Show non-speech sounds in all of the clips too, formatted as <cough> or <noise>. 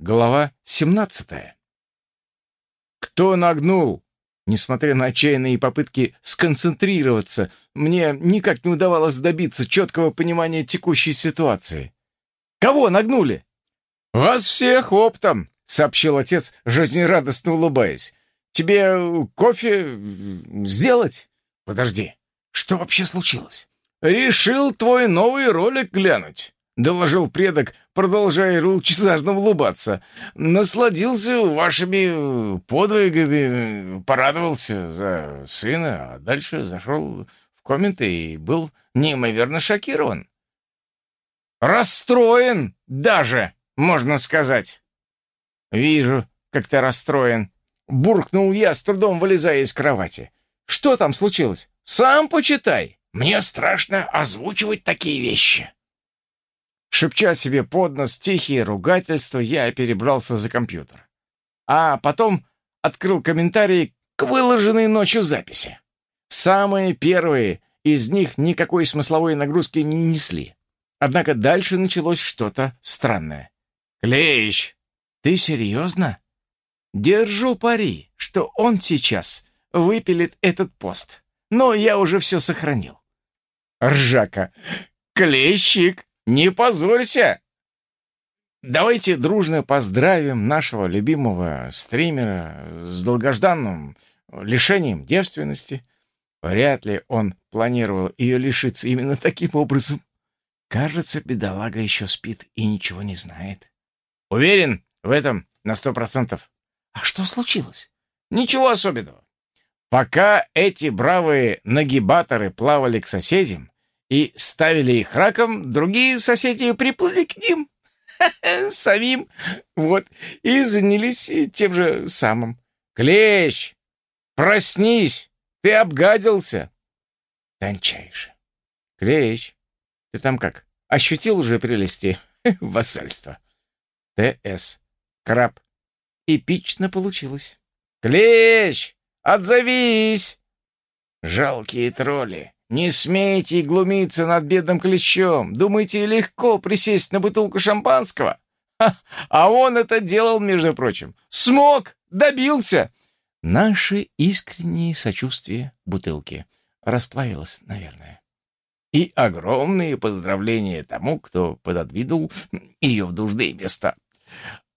Глава 17. Кто нагнул? Несмотря на отчаянные попытки сконцентрироваться, мне никак не удавалось добиться четкого понимания текущей ситуации. Кого нагнули? «Вас всех оптом», — сообщил отец, жизнерадостно улыбаясь. «Тебе кофе сделать?» «Подожди, что вообще случилось?» «Решил твой новый ролик глянуть», — доложил предок, продолжая лучезарно улыбаться. «Насладился вашими подвигами, порадовался за сына, а дальше зашел в комменты и был неимоверно шокирован. Расстроен даже, можно сказать». «Вижу, как ты расстроен», — буркнул я, с трудом вылезая из кровати. «Что там случилось? Сам почитай». «Мне страшно озвучивать такие вещи», Шепча себе под нос тихие ругательства, я перебрался за компьютер. А потом открыл комментарии к выложенной ночью записи. Самые первые из них никакой смысловой нагрузки не несли. Однако дальше началось что-то странное. «Клещ, ты серьезно?» «Держу пари, что он сейчас выпилит этот пост. Но я уже все сохранил». «Ржака! Клещик!» Не позорься! Давайте дружно поздравим нашего любимого стримера с долгожданным лишением девственности. Вряд ли он планировал ее лишиться именно таким образом. Кажется, бедолага еще спит и ничего не знает. Уверен в этом на сто процентов. А что случилось? Ничего особенного. Пока эти бравые нагибаторы плавали к соседям, и ставили их раком, другие соседи приплыли к ним <laughs> самим, вот, и занялись тем же самым. «Клещ, проснись, ты обгадился!» Тончайше. «Клещ, ты там как, ощутил уже прелести <laughs> вассальства?» Т.С. Краб. Эпично получилось. «Клещ, отзовись!» Жалкие тролли. «Не смейте глумиться над бедным клещом! Думаете, легко присесть на бутылку шампанского? А он это делал, между прочим. Смог! Добился!» Наше искреннее сочувствие бутылки. Расплавилось, наверное. И огромные поздравления тому, кто пододвинул ее в нужные места.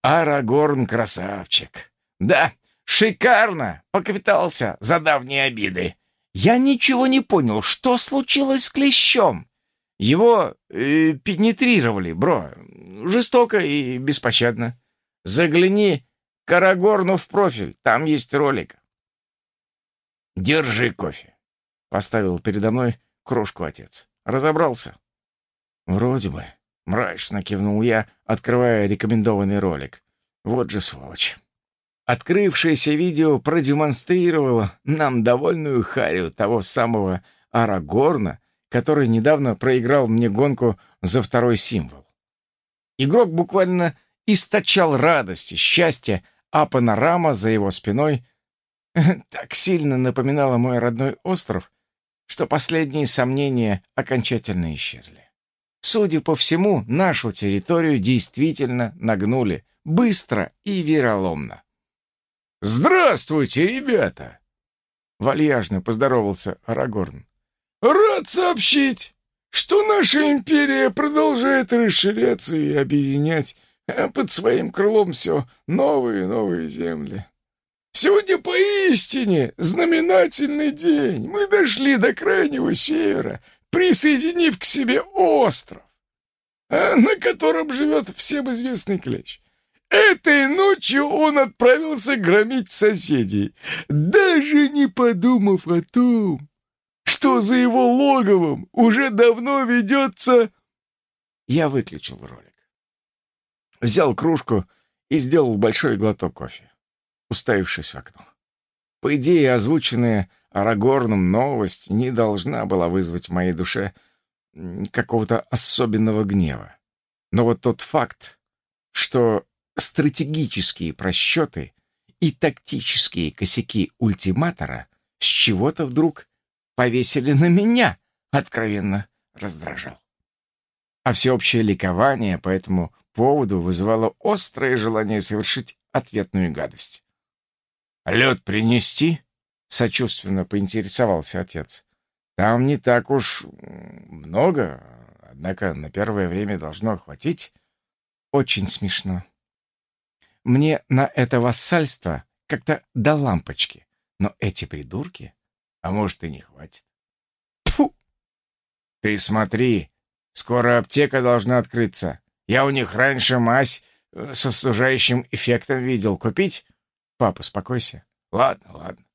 Арагорн красавчик. Да, шикарно поквитался за давние обиды. Я ничего не понял, что случилось с клещом? Его э, пенетрировали, бро. Жестоко и беспощадно. Загляни Карагорну в профиль, там есть ролик. Держи кофе. Поставил передо мной кружку отец. Разобрался? Вроде бы. Мрачно кивнул я, открывая рекомендованный ролик. Вот же сволочь. Открывшееся видео продемонстрировало нам довольную харю того самого Арагорна, который недавно проиграл мне гонку за второй символ. Игрок буквально источал радость и счастье, а панорама за его спиной <laughs> так сильно напоминала мой родной остров, что последние сомнения окончательно исчезли. Судя по всему, нашу территорию действительно нагнули быстро и вероломно. «Здравствуйте, ребята!» Вальяжно поздоровался Арагорн. «Рад сообщить, что наша империя продолжает расширяться и объединять э, под своим крылом все новые и новые земли. Сегодня поистине знаменательный день. Мы дошли до крайнего севера, присоединив к себе остров, э, на котором живет всем известный клещ. Этой ночью он отправился громить соседей, даже не подумав о том, что за его логовом уже давно ведется... Я выключил ролик. Взял кружку и сделал большой глоток кофе, уставившись в окно. По идее, озвученная Арагорном новость не должна была вызвать в моей душе какого-то особенного гнева. Но вот тот факт, что стратегические просчеты и тактические косяки ультиматора с чего-то вдруг повесили на меня, откровенно раздражал. А всеобщее ликование по этому поводу вызывало острое желание совершить ответную гадость. «Лед принести?» — сочувственно поинтересовался отец. «Там не так уж много, однако на первое время должно хватить». «Очень смешно. Мне на это вассальство как-то до лампочки, но эти придурки, а может и не хватит». Тьфу! «Ты смотри, скоро аптека должна открыться. Я у них раньше мазь э, со служающим эффектом видел. Купить?» «Папа, успокойся». «Ладно, ладно».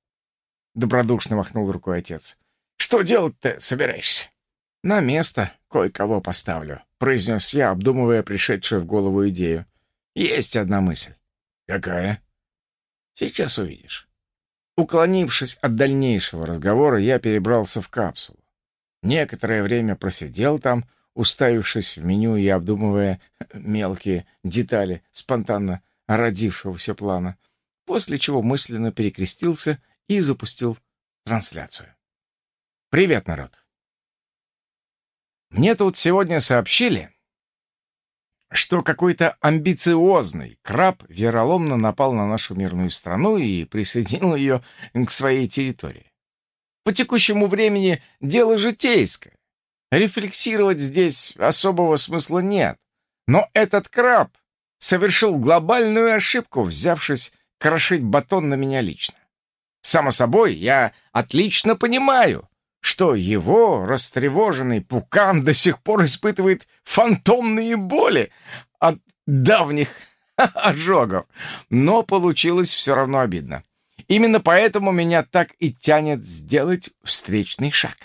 Добродушно махнул рукой отец. «Что делать-то собираешься?» «На место кое-кого поставлю», — произнес я, обдумывая пришедшую в голову идею. «Есть одна мысль». «Какая?» «Сейчас увидишь». Уклонившись от дальнейшего разговора, я перебрался в капсулу. Некоторое время просидел там, уставившись в меню и обдумывая мелкие детали спонтанно родившегося плана после чего мысленно перекрестился и запустил трансляцию. «Привет, народ!» Мне тут сегодня сообщили, что какой-то амбициозный краб вероломно напал на нашу мирную страну и присоединил ее к своей территории. По текущему времени дело житейское. Рефлексировать здесь особого смысла нет. Но этот краб совершил глобальную ошибку, взявшись крошить батон на меня лично. Само собой, я отлично понимаю, что его растревоженный пукан до сих пор испытывает фантомные боли от давних <laughs> ожогов, но получилось все равно обидно. Именно поэтому меня так и тянет сделать встречный шаг.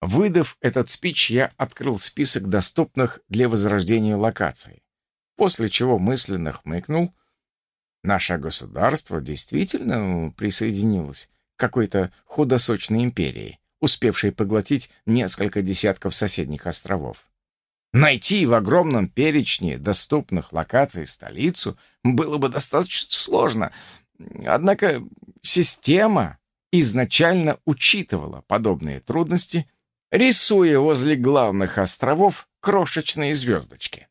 Выдав этот спич, я открыл список доступных для возрождения локаций, после чего мысленно хмыкнул Наше государство действительно присоединилось какой-то худосочной империи, успевшей поглотить несколько десятков соседних островов. Найти в огромном перечне доступных локаций столицу было бы достаточно сложно, однако система изначально учитывала подобные трудности, рисуя возле главных островов крошечные звездочки.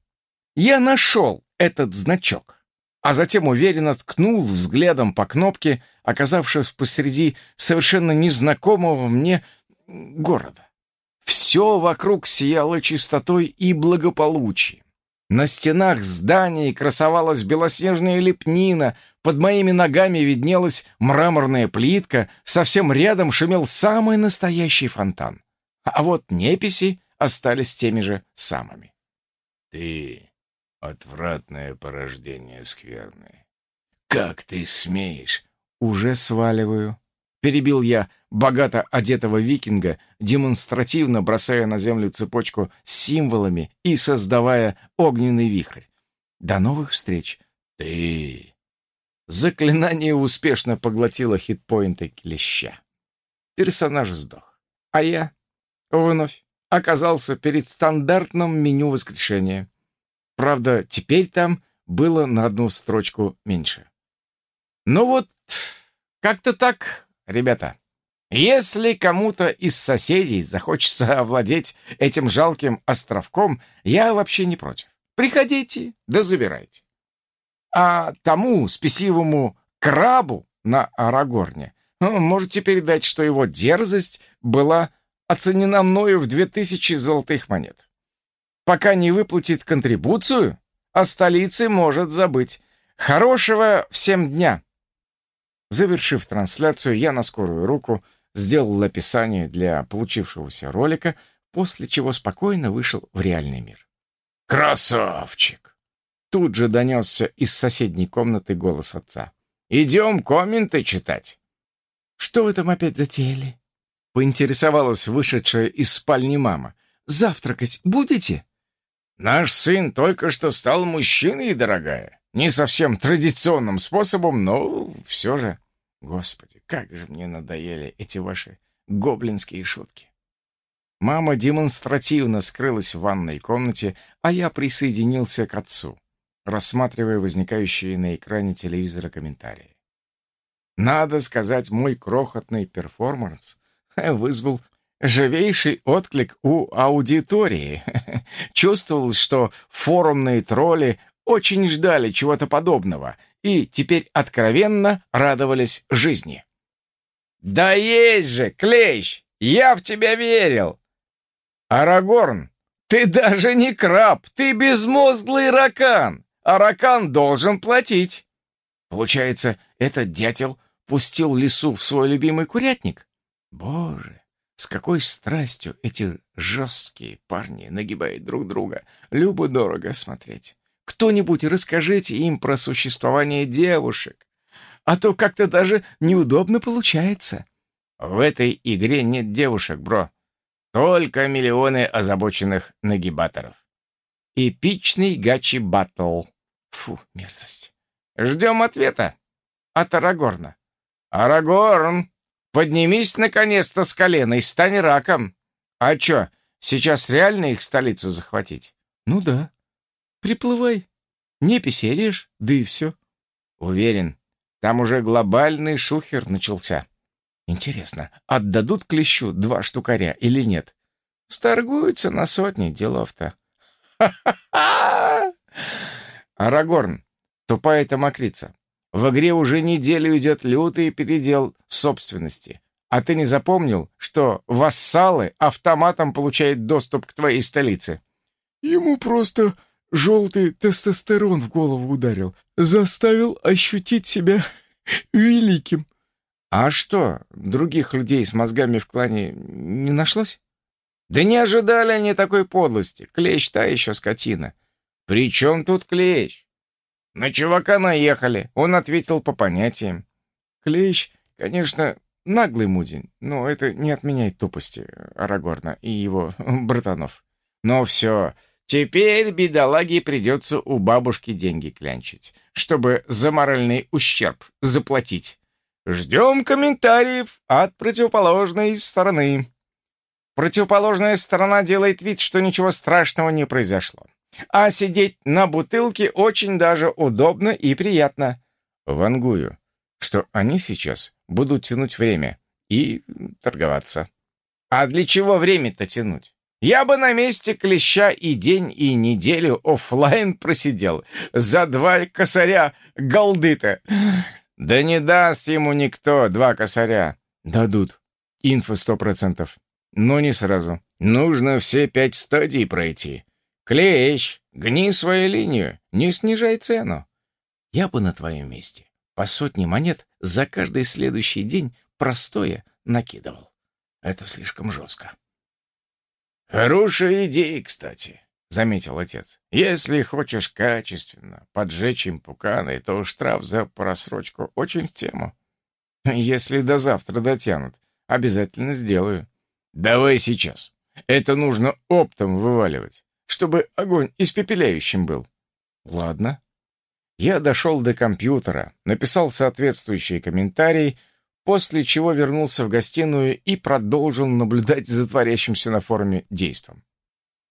Я нашел этот значок а затем уверенно ткнул взглядом по кнопке, оказавшись посреди совершенно незнакомого мне города. Все вокруг сияло чистотой и благополучием. На стенах зданий красовалась белоснежная лепнина, под моими ногами виднелась мраморная плитка, совсем рядом шумел самый настоящий фонтан. А вот неписи остались теми же самыми. «Ты Отвратное порождение скверны. Как ты смеешь? Уже сваливаю. Перебил я богато одетого викинга, демонстративно бросая на землю цепочку с символами и создавая огненный вихрь. До новых встреч. Ты... Заклинание успешно поглотило хитпоинты клеща. Персонаж сдох. А я вновь оказался перед стандартным меню воскрешения. Правда, теперь там было на одну строчку меньше. Ну вот, как-то так, ребята. Если кому-то из соседей захочется <laughs> овладеть этим жалким островком, я вообще не против. Приходите, да забирайте. А тому спесивому крабу на Арагорне ну, можете передать, что его дерзость была оценена мною в две тысячи золотых монет пока не выплатит контрибуцию, о столице может забыть. Хорошего всем дня!» Завершив трансляцию, я на скорую руку сделал описание для получившегося ролика, после чего спокойно вышел в реальный мир. «Красавчик!» Тут же донесся из соседней комнаты голос отца. «Идем комменты читать!» «Что вы там опять затеяли?» Поинтересовалась вышедшая из спальни мама. «Завтракать будете?» Наш сын только что стал мужчиной, дорогая. Не совсем традиционным способом, но все же... Господи, как же мне надоели эти ваши гоблинские шутки. Мама демонстративно скрылась в ванной комнате, а я присоединился к отцу, рассматривая возникающие на экране телевизора комментарии. Надо сказать, мой крохотный перформанс вызвал живейший отклик у аудитории. <laughs> Чувствовалось, что форумные тролли очень ждали чего-то подобного и теперь откровенно радовались жизни. «Да есть же, Клещ! Я в тебя верил!» «Арагорн, ты даже не краб, ты безмозглый ракан, а ракан должен платить!» Получается, этот дятел пустил лису в свой любимый курятник? Боже, с какой страстью эти жесткие парни нагибают друг друга. Любо-дорого смотреть. Кто-нибудь расскажите им про существование девушек. А то как-то даже неудобно получается. В этой игре нет девушек, бро. Только миллионы озабоченных нагибаторов. Эпичный гачи-баттл. Фу, мерзость. Ждем ответа от Арагорна. «Арагорн, поднимись наконец-то с колена и стань раком. А чё, сейчас реально их столицу захватить?» «Ну да. Приплывай. Не писеришь, да и все». «Уверен, там уже глобальный шухер начался. Интересно, отдадут клещу два штукаря или нет? Сторгуются на сотни делов-то». «Ха-ха-ха!» <laughs> «Арагорн, тупая-то мокрица. В игре уже неделю идет лютый передел собственности. А ты не запомнил, что вассалы автоматом получают доступ к твоей столице? Ему просто желтый тестостерон в голову ударил. Заставил ощутить себя <laughs> великим. А что, других людей с мозгами в клане не нашлось? Да не ожидали они такой подлости. Клещ та еще скотина. При чем тут клещ? «На чувака наехали», — он ответил по понятиям. Клещ, конечно, наглый мудень, но это не отменяет тупости Арагорна и его <laughs> братанов. Но все, теперь бедолаге придется у бабушки деньги клянчить, чтобы за моральный ущерб заплатить. Ждем комментариев от противоположной стороны. Противоположная сторона делает вид, что ничего страшного не произошло. А сидеть на бутылке очень даже удобно и приятно. Вангую, что они сейчас будут тянуть время и торговаться. А для чего время-то тянуть? Я бы на месте клеща и день, и неделю офлайн просидел. За два косаря голды-то. Да не даст ему никто два косаря. Дадут. Инфа сто процентов. Но не сразу. Нужно все пять стадий пройти. «Клещ, гни свою линию, не снижай цену. Я бы на твоем месте по сотне монет за каждый следующий день простое накидывал. Это слишком жестко». «Хорошая идея, кстати», — заметил отец. «Если хочешь качественно поджечь им пуканы, то штраф за просрочку очень в тему. Если до завтра дотянут, обязательно сделаю. Давай сейчас. Это нужно оптом вываливать чтобы огонь испепеляющим был. Ладно. Я дошел до компьютера, написал соответствующий комментарий, после чего вернулся в гостиную и продолжил наблюдать за творящимся на форуме действом.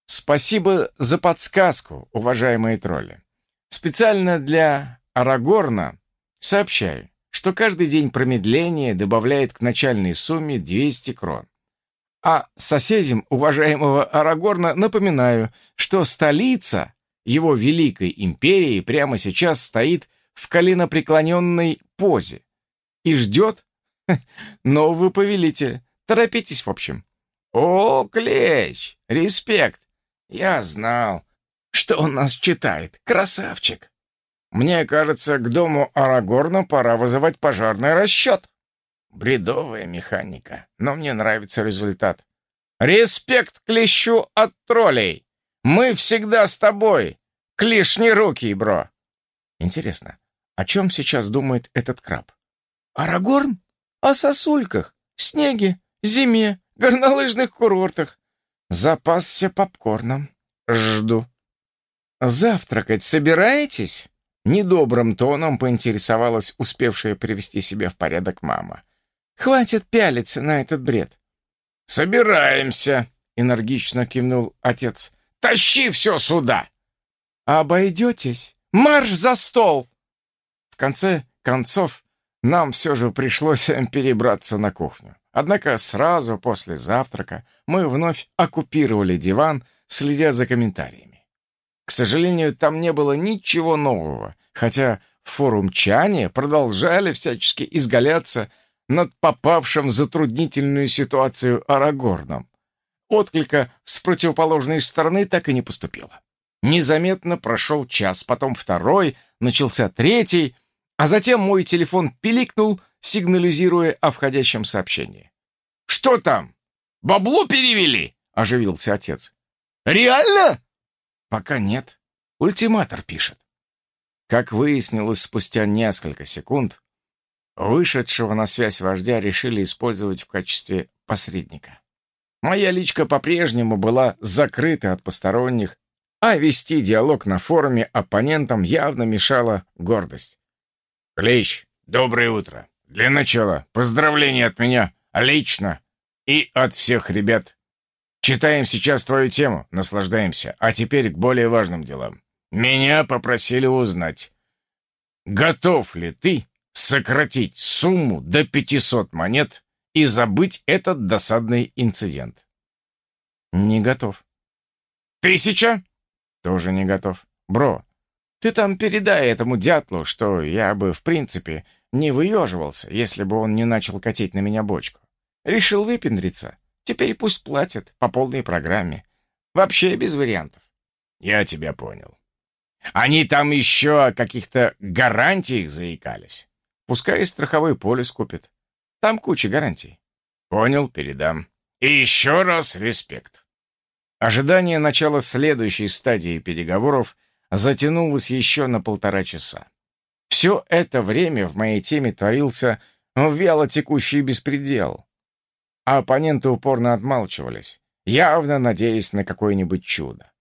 Спасибо за подсказку, уважаемые тролли. Специально для Арагорна сообщаю, что каждый день промедления добавляет к начальной сумме 200 крон. А соседям уважаемого Арагорна напоминаю, что столица его великой империи прямо сейчас стоит в коленопреклоненной позе и ждет <laughs> нового повелителя. Торопитесь, в общем. О, Клещ, респект. Я знал, что он нас читает. Красавчик. Мне кажется, к дому Арагорна пора вызывать пожарный расчет. Бредовая механика, но мне нравится результат. Респект клещу от троллей! Мы всегда с тобой! Клешни руки, бро! Интересно, о чем сейчас думает этот краб? Арагорн? О сосульках, снеге, зиме, горнолыжных курортах. Запасся попкорном. Жду. Завтракать собираетесь? Недобрым тоном поинтересовалась успевшая привести себя в порядок мама. Хватит пялиться на этот бред. «Собираемся», — энергично кивнул отец. «Тащи все сюда!» «Обойдетесь? Марш за стол!» В конце концов, нам все же пришлось <laughs> перебраться на кухню. Однако сразу после завтрака мы вновь оккупировали диван, следя за комментариями. К сожалению, там не было ничего нового, хотя форумчане продолжали всячески изгаляться над попавшим в затруднительную ситуацию Арагорном. Отклика с противоположной стороны так и не поступило. Незаметно прошел час, потом второй, начался третий, а затем мой телефон пиликнул, сигнализируя о входящем сообщении. «Что там? Бабло перевели?» — оживился отец. «Реально?» «Пока нет. Ультиматор пишет». Как выяснилось спустя несколько секунд, вышедшего на связь вождя решили использовать в качестве посредника. Моя личка по-прежнему была закрыта от посторонних, а вести диалог на форуме оппонентам явно мешала гордость. «Клещ, доброе утро. Для начала поздравления от меня лично и от всех ребят. Читаем сейчас твою тему, наслаждаемся, а теперь к более важным делам. Меня попросили узнать, готов ли ты сократить сумму до 500 монет и забыть этот досадный инцидент. Не готов. Тысяча? Тоже не готов. Бро, ты там передай этому дятлу, что я бы, в принципе, не выеживался, если бы он не начал катить на меня бочку. Решил выпендриться. Теперь пусть платит по полной программе. Вообще без вариантов. Я тебя понял. Они там еще о каких-то гарантиях заикались. Пускай страховой полис купит. Там куча гарантий. Понял, передам. И еще раз респект. Ожидание начала следующей стадии переговоров затянулось еще на полтора часа. Все это время в моей теме творился вяло текущий беспредел. А оппоненты упорно отмалчивались, явно надеясь на какое-нибудь чудо.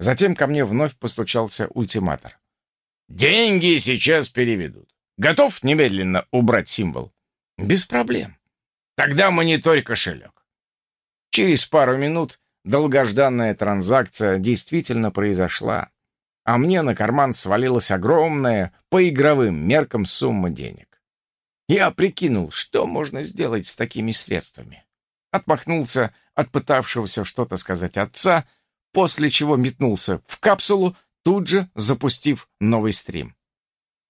Затем ко мне вновь постучался ультиматор. «Деньги сейчас переведут. Готов немедленно убрать символ?» «Без проблем». «Тогда монитор кошелек». Через пару минут долгожданная транзакция действительно произошла, а мне на карман свалилась огромная, по игровым меркам, сумма денег. Я прикинул, что можно сделать с такими средствами. Отмахнулся от пытавшегося что-то сказать отца — после чего метнулся в капсулу, тут же запустив новый стрим.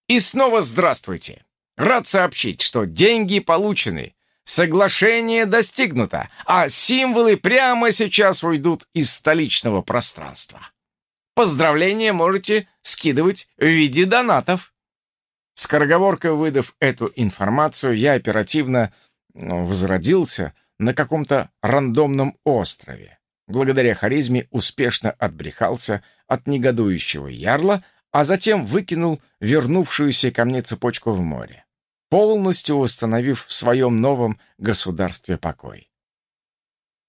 И снова здравствуйте! Рад сообщить, что деньги получены, соглашение достигнуто, а символы прямо сейчас уйдут из столичного пространства. Поздравления можете скидывать в виде донатов. Скороговоркой выдав эту информацию, я оперативно ну, возродился на каком-то рандомном острове благодаря харизме успешно отбрехался от негодующего ярла, а затем выкинул вернувшуюся ко мне цепочку в море, полностью восстановив в своем новом государстве покой.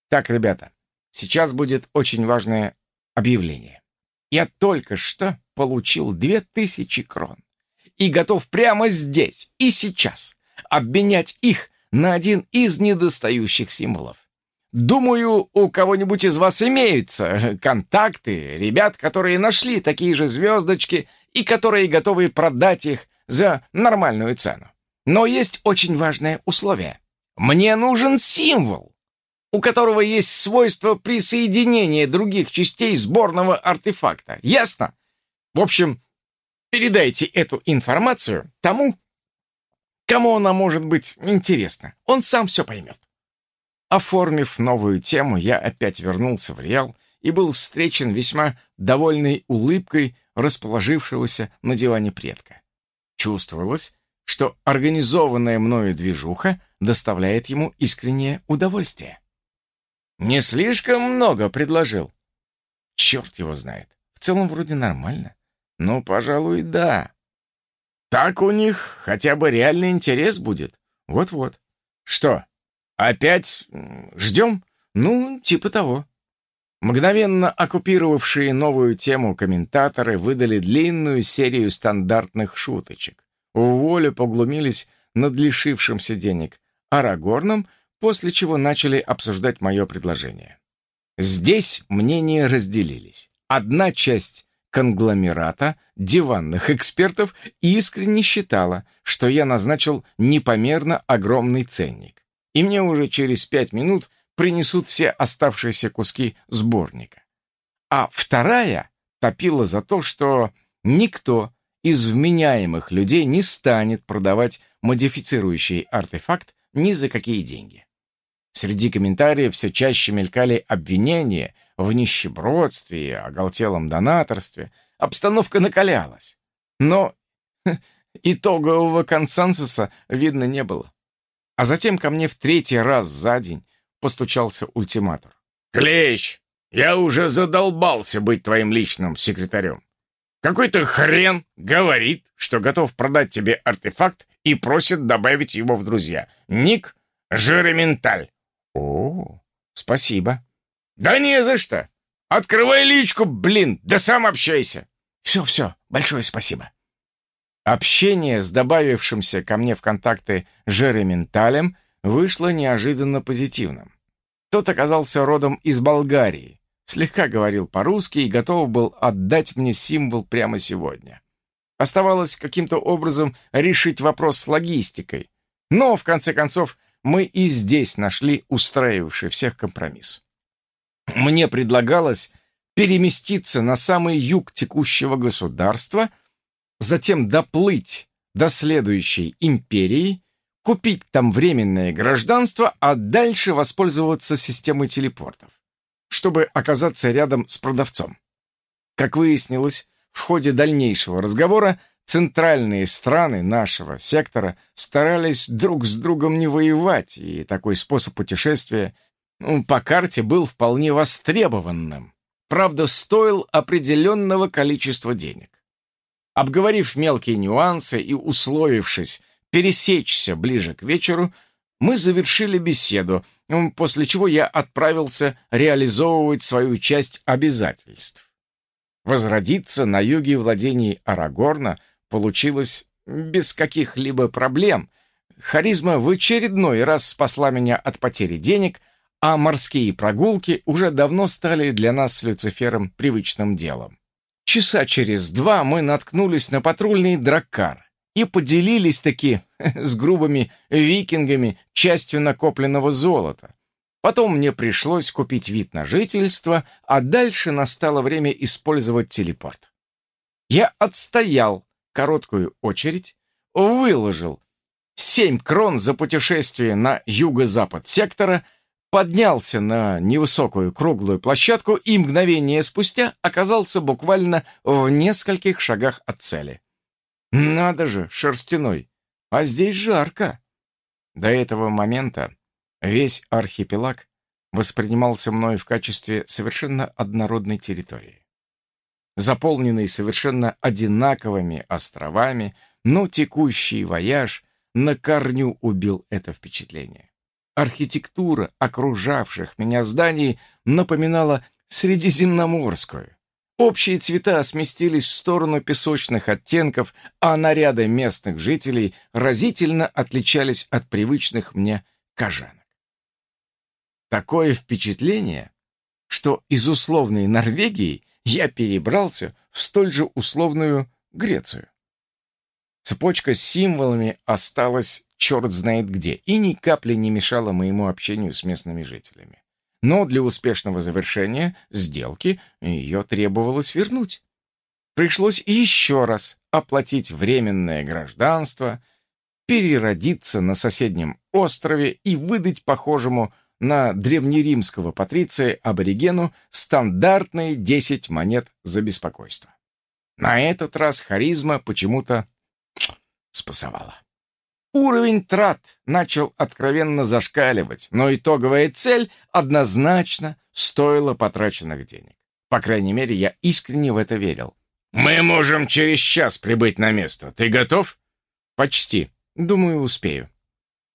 Так, ребята, сейчас будет очень важное объявление. Я только что получил две тысячи крон и готов прямо здесь и сейчас обменять их на один из недостающих символов. Думаю, у кого-нибудь из вас имеются контакты, ребят, которые нашли такие же звездочки и которые готовы продать их за нормальную цену. Но есть очень важное условие. Мне нужен символ, у которого есть свойство присоединения других частей сборного артефакта. Ясно? В общем, передайте эту информацию тому, кому она может быть интересна. Он сам все поймет. Оформив новую тему, я опять вернулся в Реал и был встречен весьма довольной улыбкой расположившегося на диване предка. Чувствовалось, что организованная мною движуха доставляет ему искреннее удовольствие. Не слишком много предложил. Черт его знает. В целом вроде нормально. Ну, пожалуй, да. Так у них хотя бы реальный интерес будет. Вот-вот. Что, «Опять ждем?» «Ну, типа того». Мгновенно оккупировавшие новую тему комментаторы выдали длинную серию стандартных шуточек. В волю поглумились над лишившимся денег Арагорном, после чего начали обсуждать мое предложение. Здесь мнения разделились. Одна часть конгломерата диванных экспертов искренне считала, что я назначил непомерно огромный ценник и мне уже через пять минут принесут все оставшиеся куски сборника. а вторая топила за то, что никто из вменяемых людей не станет продавать модифицирующий артефакт ни за какие деньги. Среди комментариев все чаще мелькали обвинения в нищебродстве и оголтелом донаторстве. Обстановка накалялась. Но <laughs> итогового консенсуса видно не было. А затем ко мне в третий раз за день постучался ультиматор. «Клещ, я уже задолбался быть твоим личным секретарем. Какой-то хрен говорит, что готов продать тебе артефакт и просит добавить его в друзья. Ник Жиременталь. О, спасибо. Да не за что. Открывай личку, блин, да сам общайся. Все-все, большое спасибо. Общение с добавившимся ко мне в контакты Жеременталем вышло неожиданно позитивным. Тот оказался родом из Болгарии, слегка говорил по-русски и готов был отдать мне символ прямо сегодня. Оставалось каким-то образом решить вопрос с логистикой. Но, в конце концов, мы и здесь нашли устраивавший всех компромисс. Мне предлагалось переместиться на самый юг текущего государства, затем доплыть до следующей империи, купить там временное гражданство, а дальше воспользоваться системой телепортов чтобы оказаться рядом с продавцом. Как выяснилось, в ходе дальнейшего разговора центральные страны нашего сектора старались друг с другом не воевать, и такой способ путешествия ну, по карте был вполне востребованным. Правда, стоил определенного количества денег. Обговорив мелкие нюансы и условившись пересечься ближе к вечеру, мы завершили беседу, после чего я отправился реализовывать свою часть обязательств. Возродиться на юге владений Арагорна получилось без каких-либо проблем. Харизма в очередной раз спасла меня от потери денег, а морские прогулки уже давно стали для нас с Люцифером привычным делом. Часа через два мы наткнулись на патрульный драккар и поделились таки <laughs> с грубыми викингами частью накопленного золота. Потом мне пришлось купить вид на жительство, а дальше настало время использовать телепорт. Я отстоял короткую очередь, выложил семь крон за путешествие на юго-запад сектора, поднялся на невысокую круглую площадку и мгновение спустя оказался буквально в нескольких шагах от цели. Надо же, шерстяной, а здесь жарко. До этого момента весь архипелаг воспринимался мной в качестве совершенно однородной территории. Заполненный совершенно одинаковыми островами, но текущий вояж на корню убил это впечатление. Архитектура окружавших меня зданий напоминала средиземноморскую. Общие цвета сместились в сторону песочных оттенков, а наряды местных жителей разительно отличались от привычных мне кожанок. Такое впечатление, что из условной Норвегии я перебрался в столь же условную Грецию. Цепочка с символами осталась черт знает где и ни капли не мешала моему общению с местными жителями но для успешного завершения сделки ее требовалось вернуть. Пришлось еще раз оплатить временное гражданство, переродиться на соседнем острове и выдать похожему на древнеримского патриция аборигену стандартные 10 монет за беспокойство. На этот раз харизма почему-то спасовала. Уровень трат начал откровенно зашкаливать, но итоговая цель однозначно стоила потраченных денег. По крайней мере, я искренне в это верил. «Мы можем через час прибыть на место. Ты готов?» «Почти. Думаю, успею».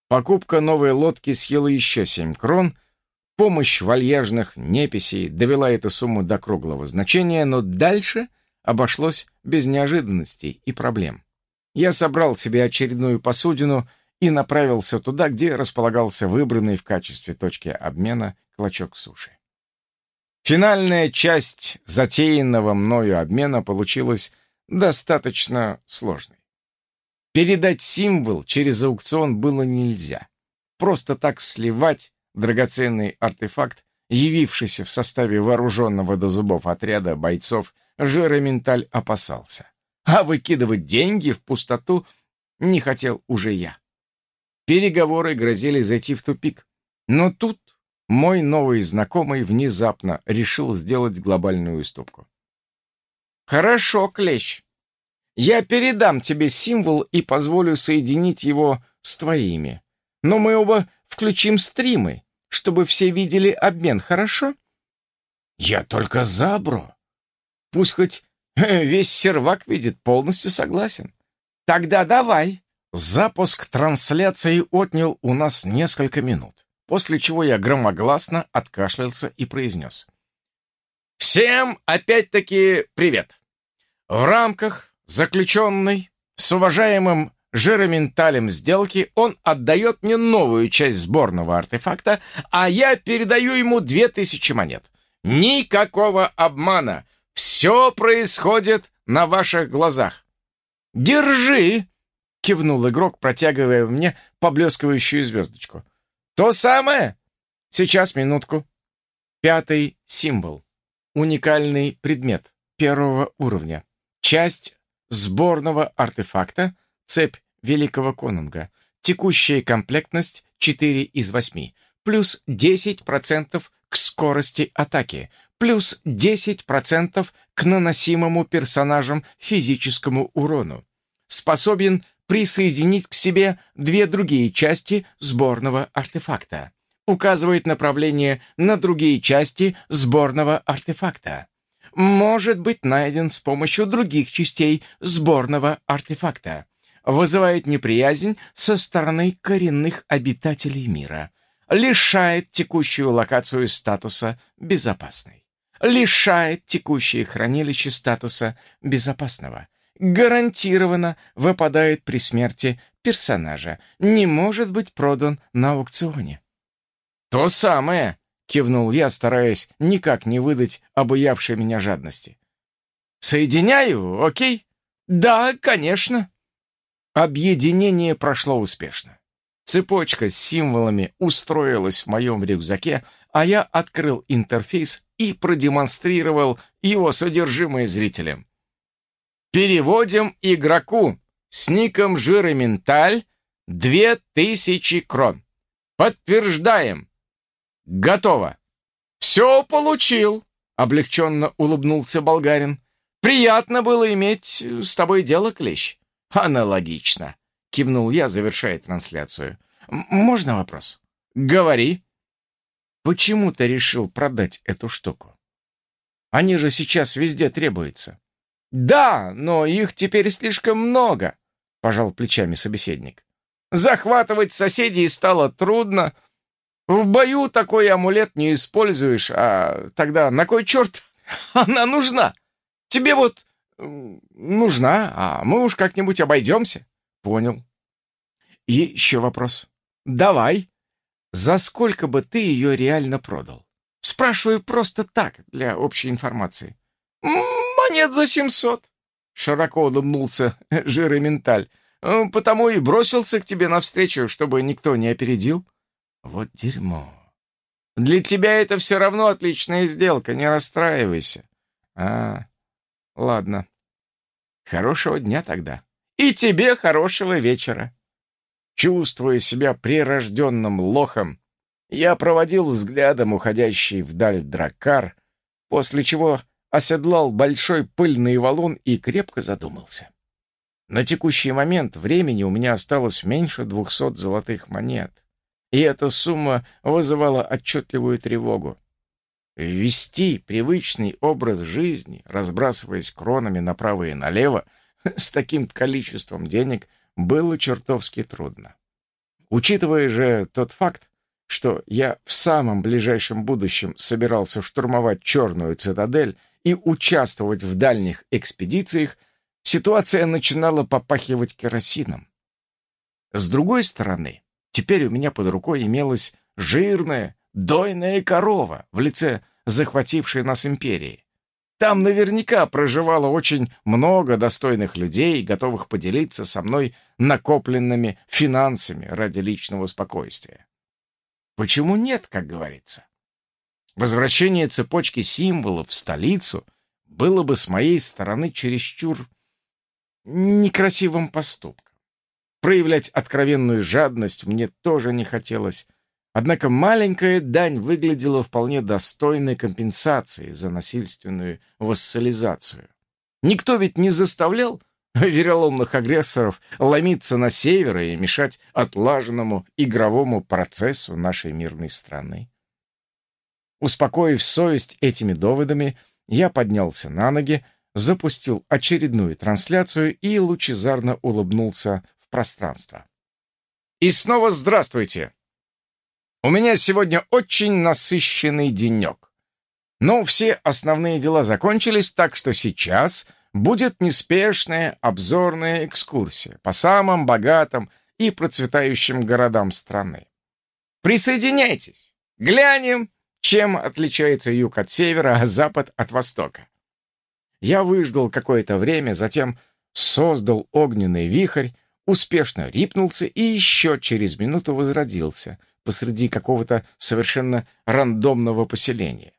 Покупка новой лодки съела еще семь крон. Помощь вальяжных неписей довела эту сумму до круглого значения, но дальше обошлось без неожиданностей и проблем я собрал себе очередную посудину и направился туда, где располагался выбранный в качестве точки обмена клочок суши. Финальная часть затеянного мною обмена получилась достаточно сложной. Передать символ через аукцион было нельзя. Просто так сливать драгоценный артефакт явившийся в составе вооруженного до зубов отряда бойцов, Жироменталь опасался. А выкидывать деньги в пустоту не хотел уже я. Переговоры грозили зайти в тупик. Но тут мой новый знакомый внезапно решил сделать глобальную уступку. «Хорошо, Клещ. Я передам тебе символ и позволю соединить его с твоими. Но мы оба включим стримы, чтобы все видели обмен, хорошо?» «Я только за, бро. Пусть хоть <laughs> весь сервак видит, полностью согласен. Тогда давай». Запуск трансляции отнял у нас несколько минут, после чего я громогласно откашлялся и произнес. «Всем опять-таки привет! В рамках заключенной с уважаемым жироменталем сделки он отдает мне новую часть сборного артефакта, а я передаю ему две тысячи монет. Никакого обмана! Все происходит на ваших глазах. Держи!» — кивнул игрок, протягивая мне поблескивающую звездочку. «То самое? Сейчас, минутку. Пятый символ. Уникальный предмет первого уровня. Часть сборного артефакта, цепь Великого Конунга. Текущая комплектность 4 из 8. Плюс 10% к скорости атаки. Плюс 10% к наносимому персонажам физическому урону. Способен присоединить к себе две другие части сборного артефакта. Указывает направление на другие части сборного артефакта. Может быть найден с помощью других частей сборного артефакта. Вызывает неприязнь со стороны коренных обитателей мира. Лишает текущую локацию статуса безопасной. Лишает текущее хранилище статуса безопасного гарантированно выпадает при смерти персонажа, не может быть продан на аукционе. «То самое!» — кивнул я, стараясь никак не выдать обуявшей меня жадности. «Соединяю, окей?» «Да, конечно». Объединение прошло успешно. Цепочка с символами устроилась в моем рюкзаке, а я открыл интерфейс и продемонстрировал его содержимое зрителям. Переводим игроку с ником Жироменталь 2000 крон. Подтверждаем. Готово. Все получил, облегченно улыбнулся болгарин. Приятно было иметь с тобой дело, Клещ. Аналогично, кивнул я, завершая трансляцию. Можно вопрос? Говори. Почему ты решил продать эту штуку? Они же сейчас везде требуются. «Да, но их теперь слишком много», — пожал плечами собеседник. «Захватывать соседей стало трудно. В бою такой амулет не используешь, а тогда на кой черт <laughs> она нужна? Тебе вот нужна, а мы уж как-нибудь обойдемся». «Понял». «И еще вопрос. Давай. За сколько бы ты ее реально продал?» «Спрашиваю просто так, для общей информации» монет за семьсот!» Широко улыбнулся <laughs> Жироменталь. «Э, «Потому и бросился к тебе навстречу, чтобы никто не опередил». «Вот дерьмо!» «Для тебя это все равно отличная сделка, не расстраивайся». «А, ладно. Хорошего дня тогда. И тебе хорошего вечера». Чувствуя себя прирожденным лохом, я проводил взглядом уходящий вдаль драккар, после чего оседлал большой пыльный валун и крепко задумался. На текущий момент времени у меня осталось меньше двухсот золотых монет, и эта сумма вызывала отчетливую тревогу. Ввести привычный образ жизни, разбрасываясь кронами направо и налево, <laughs> с таким количеством денег было чертовски трудно. Учитывая же тот факт, что я в самом ближайшем будущем собирался штурмовать Черную цитадель и участвовать в дальних экспедициях, ситуация начинала попахивать керосином. С другой стороны, теперь у меня под рукой имелась жирная, дойная корова в лице захватившей нас империи. Там наверняка проживало очень много достойных людей, готовых поделиться со мной накопленными финансами ради личного спокойствия. Почему нет, как говорится? Возвращение цепочки символов в столицу было бы с моей стороны чересчур некрасивым поступком. Проявлять откровенную жадность мне тоже не хотелось, однако маленькая дань выглядела вполне достойной компенсацией за насильственную вассализацию. Никто ведь не заставлял вероломных агрессоров ломиться на север и мешать отлаженному игровому процессу нашей мирной страны. Успокоив совесть этими доводами, я поднялся на ноги, запустил очередную трансляцию и лучезарно улыбнулся в пространство. И снова здравствуйте! У меня сегодня очень насыщенный денек. Но все основные дела закончились, так что сейчас будет неспешная обзорная экскурсия по самым богатым и процветающим городам страны. Присоединяйтесь, глянем, чем отличается юг от севера, а запад от востока. Я выждал какое-то время, затем создал огненный вихрь, успешно рипнулся и еще через минуту возродился посреди какого-то совершенно рандомного поселения.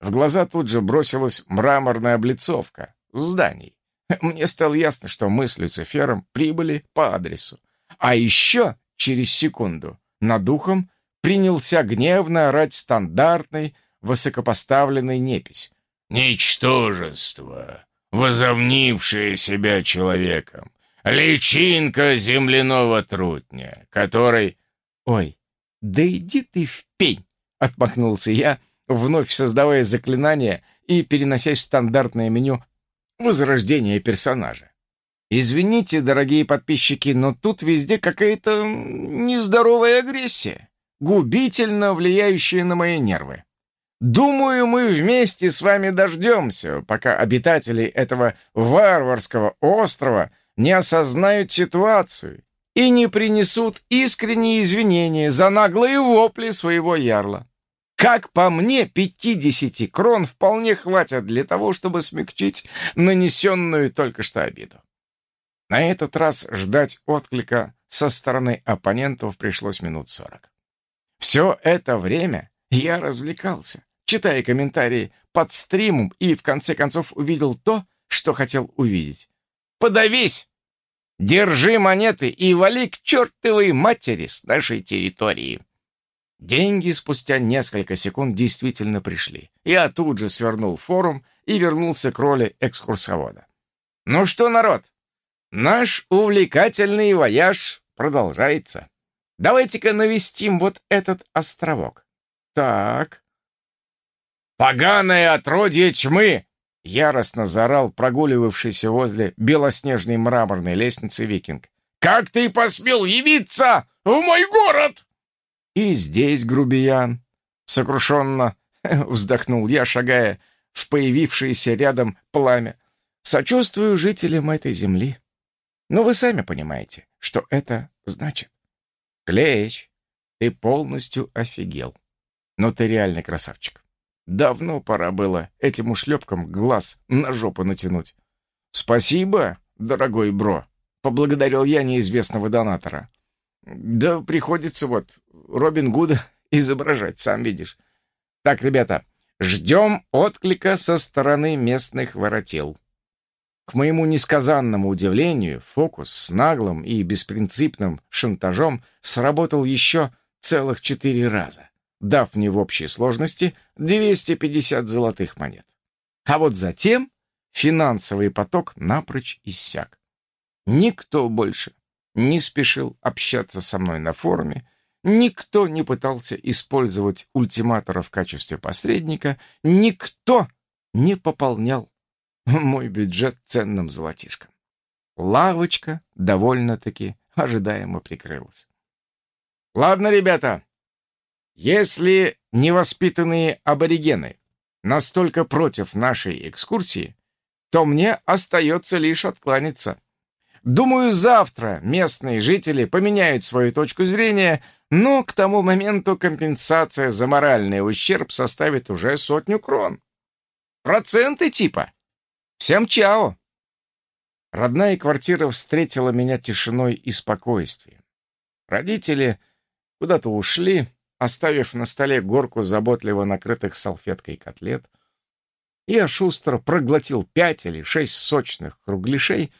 В глаза тут же бросилась мраморная облицовка зданий. Мне стало ясно, что мы с Люцифером прибыли по адресу. А еще через секунду над духом принялся гневно орать стандартный, высокопоставленный непись. Ничтожество, возомнившее себя человеком, личинка земляного трутня, который... Ой, да иди ты в пень! Отмахнулся я, вновь создавая заклинание и переносясь в стандартное меню возрождения персонажа. Извините, дорогие подписчики, но тут везде какая-то нездоровая агрессия, губительно влияющая на мои нервы. Думаю, мы вместе с вами дождемся, пока обитатели этого варварского острова не осознают ситуацию и не принесут искренние извинения за наглые вопли своего ярла. Как по мне, 50 крон вполне хватит для того, чтобы смягчить нанесенную только что обиду. На этот раз ждать отклика со стороны оппонентов пришлось минут сорок. Все это время я развлекался, читая комментарии под стримом и, в конце концов, увидел то, что хотел увидеть. «Подавись! Держи монеты и вали к чертовой матери с нашей территории!» Деньги спустя несколько секунд действительно пришли. Я тут же свернул форум и вернулся к роли экскурсовода. «Ну что, народ, наш увлекательный вояж продолжается. Давайте-ка навестим вот этот островок. Так, «Поганое отродье тьмы!» — яростно заорал прогуливавшийся возле белоснежной мраморной лестницы викинг. «Как ты посмел явиться в мой город?» «И здесь грубиян!» — сокрушенно <laughs> вздохнул я, шагая в появившееся рядом пламя. «Сочувствую жителям этой земли. Но вы сами понимаете, что это значит. Клеич, ты полностью офигел. Но ты реальный красавчик. Давно пора было этим ушлепкам глаз на жопу натянуть. «Спасибо, дорогой бро», — поблагодарил я неизвестного донатора. «Да приходится вот Робин Гуда <laughs> изображать, сам видишь. Так, ребята, ждем отклика со стороны местных воротил». К моему несказанному удивлению, фокус с наглым и беспринципным шантажом сработал еще целых четыре раза дав мне в общей сложности 250 золотых монет. А вот затем финансовый поток напрочь иссяк. Никто больше не спешил общаться со мной на форуме, никто не пытался использовать ультиматора в качестве посредника, никто не пополнял мой бюджет ценным золотишком. Лавочка довольно-таки ожидаемо прикрылась. «Ладно, ребята, если невоспитанные аборигены настолько против нашей экскурсии, то мне остается лишь откланяться. Думаю, завтра местные жители поменяют свою точку зрения, но к тому моменту компенсация за моральный ущерб составит уже сотню крон. Проценты типа. Всем чао! Родная квартира встретила меня тишиной и спокойствием. Родители куда-то ушли, оставив на столе горку заботливо накрытых салфеткой котлет, я шустро проглотил пять или шесть сочных кругляшей,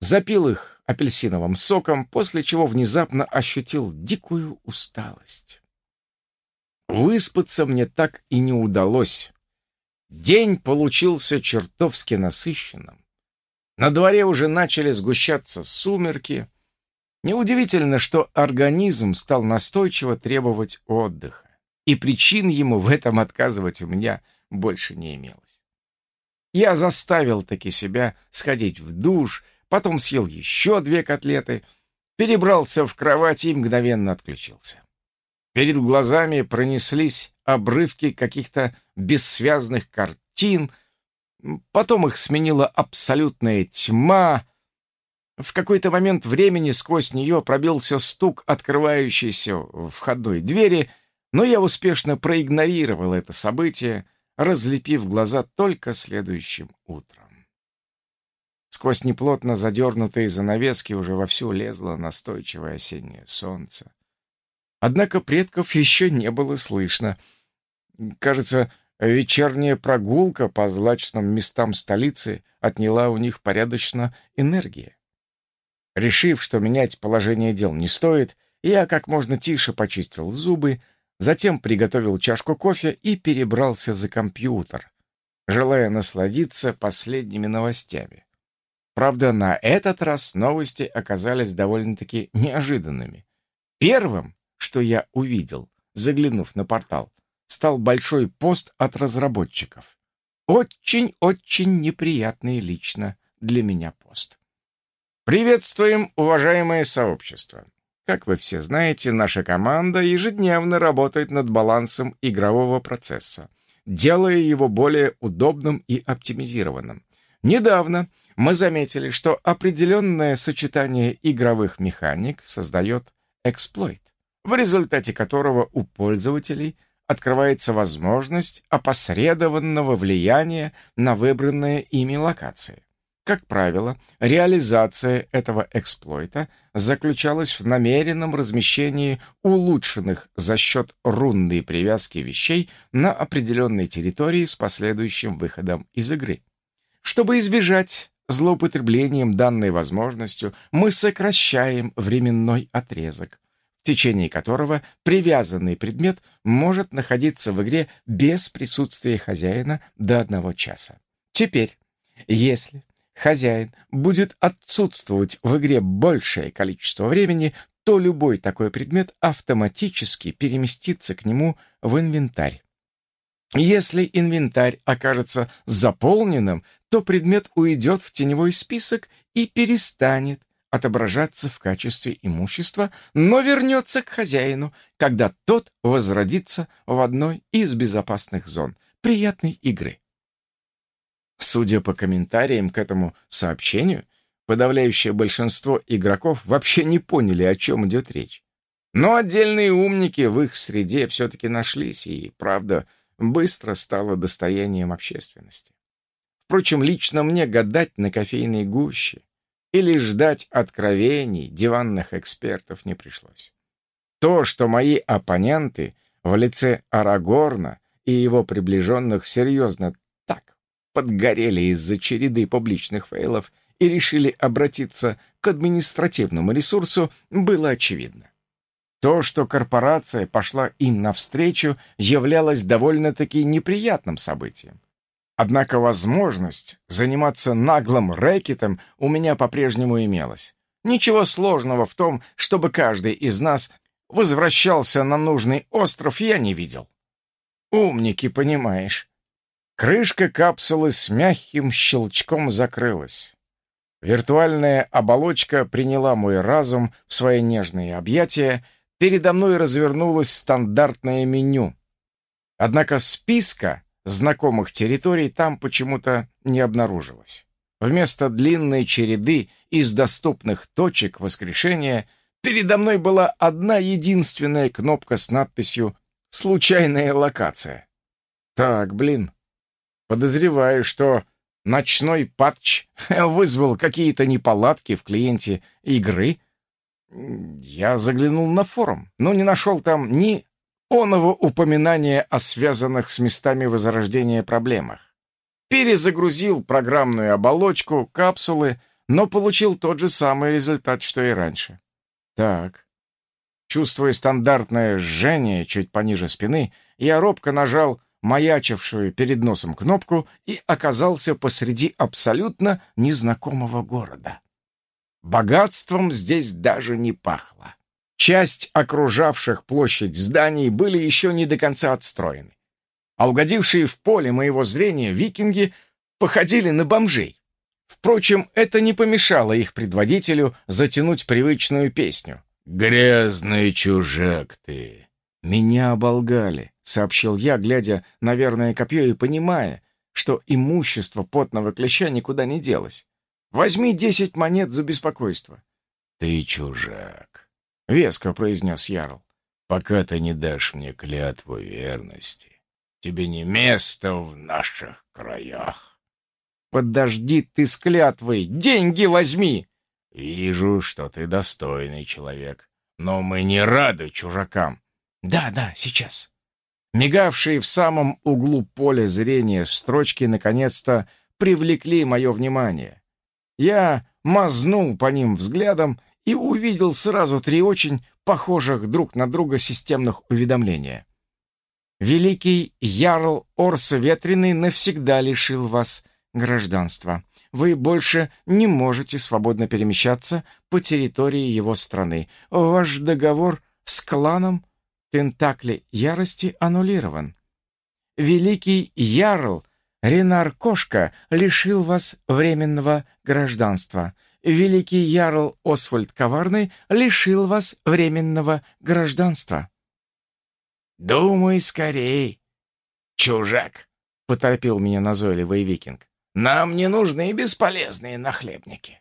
запил их апельсиновым соком, после чего внезапно ощутил дикую усталость. Выспаться мне так и не удалось. День получился чертовски насыщенным. На дворе уже начали сгущаться сумерки. Неудивительно, что организм стал настойчиво требовать отдыха, и причин ему в этом отказывать у меня больше не имелось. Я заставил таки себя сходить в душ, потом съел еще две котлеты, перебрался в кровать и мгновенно отключился. Перед глазами пронеслись обрывки каких-то бессвязных картин, потом их сменила абсолютная тьма. В какой-то момент времени сквозь нее пробился стук открывающейся входной двери, но я успешно проигнорировал это событие, разлепив глаза только следующим утром. Сквозь неплотно задернутые занавески уже вовсю лезло настойчивое осеннее солнце. Однако предков еще не было слышно. Кажется, вечерняя прогулка по злачным местам столицы отняла у них порядочно энергии. Решив, что менять положение дел не стоит, я как можно тише почистил зубы, затем приготовил чашку кофе и перебрался за компьютер, желая насладиться последними новостями. Правда, на этот раз новости оказались довольно-таки неожиданными. Первым что я увидел, заглянув на портал, стал большой пост от разработчиков. Очень-очень неприятный лично для меня пост. Приветствуем, уважаемое сообщество. Как вы все знаете, наша команда ежедневно работает над балансом игрового процесса, делая его более удобным и оптимизированным. Недавно мы заметили, что определенное сочетание игровых механик создает эксплойт в результате которого у пользователей открывается возможность опосредованного влияния на выбранные ими локации. Как правило, реализация этого эксплойта заключалась в намеренном размещении улучшенных за счет рунной привязки вещей на определенной территории с последующим выходом из игры. Чтобы избежать злоупотреблением данной возможностью, мы сокращаем временной отрезок, течение которого привязанный предмет может находиться в игре без присутствия хозяина до одного часа. Теперь, если хозяин будет отсутствовать в игре большее количество времени, то любой такой предмет автоматически переместится к нему в инвентарь. Если инвентарь окажется заполненным, то предмет уйдет в теневой список и перестанет отображаться в качестве имущества, но вернется к хозяину, когда тот возродится в одной из безопасных зон. Приятной игры. Судя по комментариям к этому сообщению, подавляющее большинство игроков вообще не поняли, о чем идет речь. Но отдельные умники в их среде все-таки нашлись, и, правда, быстро стало достоянием общественности. Впрочем, лично мне гадать на кофейной гуще, или ждать откровений диванных экспертов не пришлось. То, что мои оппоненты в лице Арагорна и его приближенных серьезно подгорели из-за череды публичных фейлов и решили обратиться к административному ресурсу, было очевидно. То, что корпорация пошла им навстречу, являлось довольно-таки неприятным событием. Однако возможность заниматься наглым рэкетом у меня по-прежнему имелась. Ничего сложного в том, чтобы каждый из нас возвращался на нужный остров, я не видел. Умники, понимаешь. Крышка капсулы с мягким щелчком закрылась. Виртуальная оболочка приняла мой разум в свои нежные объятия, передо мной развернулось стандартное меню. Однако списка знакомых территорий там почему-то не обнаружилось. Вместо длинной череды из доступных точек воскрешения передо мной была одна единственная кнопка с надписью «Случайная локация». Так, блин. Подозреваю, что ночной патч <laughs> вызвал какие-то неполадки в клиенте игры. Я заглянул на форум, но не нашел там ни оного упоминания о связанных с местами возрождения проблемах. Перезагрузил программную оболочку, капсулы, но получил тот же самый результат, что и раньше. Так. Чувствуя стандартное жжение чуть пониже спины, я робко нажал маячившую перед носом кнопку и оказался посреди абсолютно незнакомого города. Богатством здесь даже не пахло. Часть окружавших площадь зданий были еще не до конца отстроены. А угодившие в поле моего зрения викинги походили на бомжей. Впрочем, это не помешало их предводителю затянуть привычную песню. «Грязный чужак ты!» «Меня оболгали», — сообщил я, глядя на верное копье и понимая, что имущество потного клеща никуда не делось. «Возьми десять монет за беспокойство». «Ты чужак», — веско произнес Ярл. «Пока ты не дашь мне клятву верности, тебе не место в наших краях». «Подожди ты с клятвой! Деньги возьми!» «Вижу, что ты достойный человек, но мы не рады чужакам». «Да, да, сейчас». Мигавшие в самом углу поля зрения строчки наконец-то привлекли мое внимание. Я мазнул по ним взглядом и увидел сразу три очень похожих друг на друга системных уведомления. «Великий Ярл Орса Ветреный навсегда лишил вас гражданства. Вы больше не можете свободно перемещаться по территории его страны. Ваш договор с кланом Тентакли Ярости аннулирован. Великий Ярл Ренар Кошка лишил вас временного гражданства великий ярл Освальд Коварный лишил вас временного гражданства». «Думай скорей, чужак», — поторопил меня назойливый викинг. «Нам не нужны бесполезные нахлебники».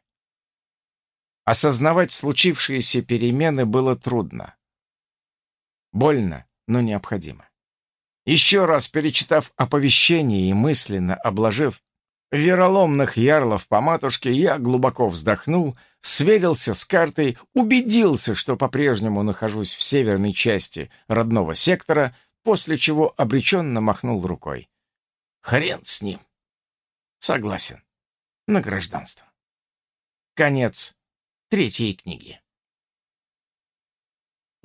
Осознавать случившиеся перемены было трудно. Больно, но необходимо. Еще раз перечитав оповещение и мысленно обложив вероломных ярлов по матушке, я глубоко вздохнул, сверился с картой, убедился, что по-прежнему нахожусь в северной части родного сектора, после чего обреченно махнул рукой. Хрен с ним. Согласен. На гражданство. Конец третьей книги.